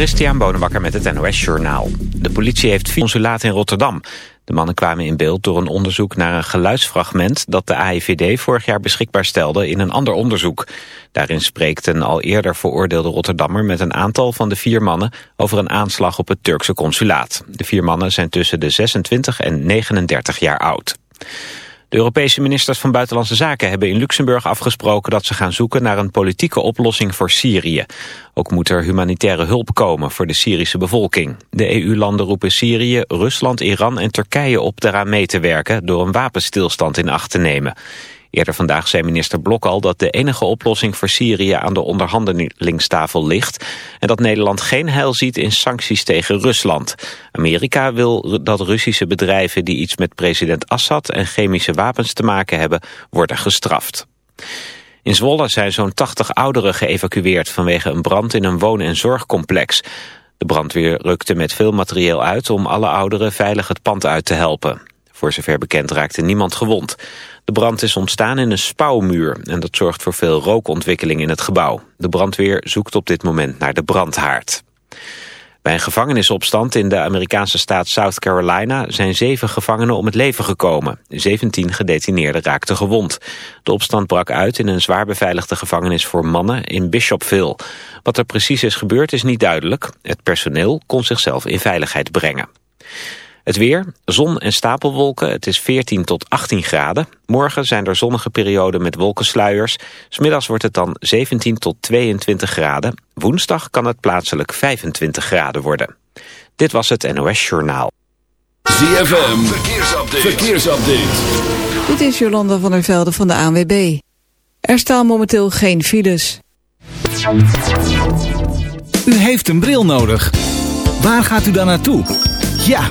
Christian Bonenbakker met het NOS Journaal. De politie heeft vier consulaten in Rotterdam. De mannen kwamen in beeld door een onderzoek naar een geluidsfragment... dat de AIVD vorig jaar beschikbaar stelde in een ander onderzoek. Daarin spreekt een al eerder veroordeelde Rotterdammer... met een aantal van de vier mannen over een aanslag op het Turkse consulaat. De vier mannen zijn tussen de 26 en 39 jaar oud. De Europese ministers van Buitenlandse Zaken hebben in Luxemburg afgesproken dat ze gaan zoeken naar een politieke oplossing voor Syrië. Ook moet er humanitaire hulp komen voor de Syrische bevolking. De EU-landen roepen Syrië, Rusland, Iran en Turkije op daaraan mee te werken door een wapenstilstand in acht te nemen. Eerder vandaag zei minister Blok al dat de enige oplossing voor Syrië aan de onderhandelingstafel ligt en dat Nederland geen heil ziet in sancties tegen Rusland. Amerika wil dat Russische bedrijven die iets met president Assad en chemische wapens te maken hebben worden gestraft. In Zwolle zijn zo'n 80 ouderen geëvacueerd vanwege een brand in een woon- en zorgcomplex. De brandweer rukte met veel materieel uit om alle ouderen veilig het pand uit te helpen. Voor zover bekend raakte niemand gewond. De brand is ontstaan in een spouwmuur en dat zorgt voor veel rookontwikkeling in het gebouw. De brandweer zoekt op dit moment naar de brandhaard. Bij een gevangenisopstand in de Amerikaanse staat South Carolina zijn zeven gevangenen om het leven gekomen. 17 gedetineerden raakten gewond. De opstand brak uit in een zwaar beveiligde gevangenis voor mannen in Bishopville. Wat er precies is gebeurd is niet duidelijk. Het personeel kon zichzelf in veiligheid brengen. Het weer, zon en stapelwolken, het is 14 tot 18 graden. Morgen zijn er zonnige perioden met wolkensluiers. Smiddags wordt het dan 17 tot 22 graden. Woensdag kan het plaatselijk 25 graden worden. Dit was het NOS Journaal. ZFM, verkeersupdate. verkeersupdate. Dit is Jolanda van der Velde van de ANWB. Er staan momenteel geen files. U heeft een bril nodig. Waar gaat u dan naartoe? Ja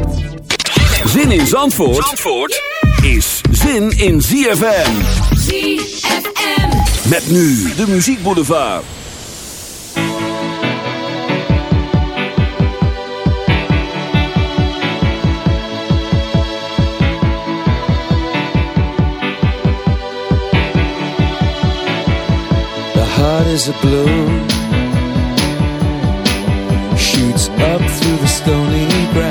Zin in Zandvoort, Zandvoort is zin in ZFM. ZFM. Met nu de muziekboulevard. The heart is a balloon Shoots up through the stony ground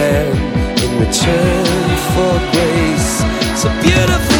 hand In return for grace. It's a beautiful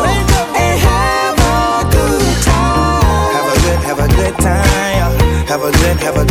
and have a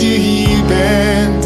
je hier bent.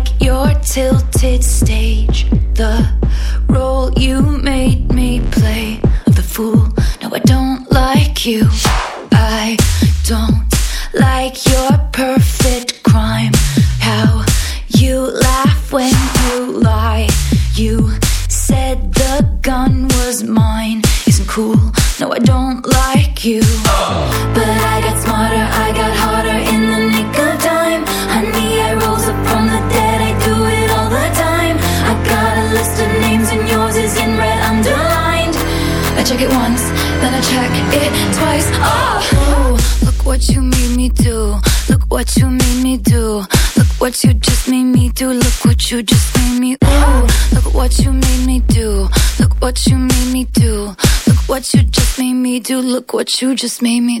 like you're tilted. you just made me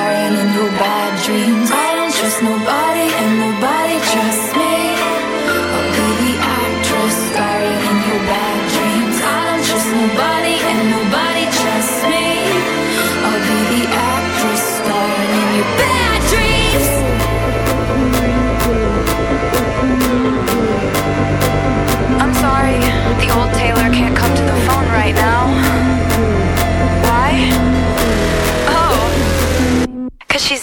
bad dreams. I don't trust nobody.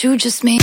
you just made.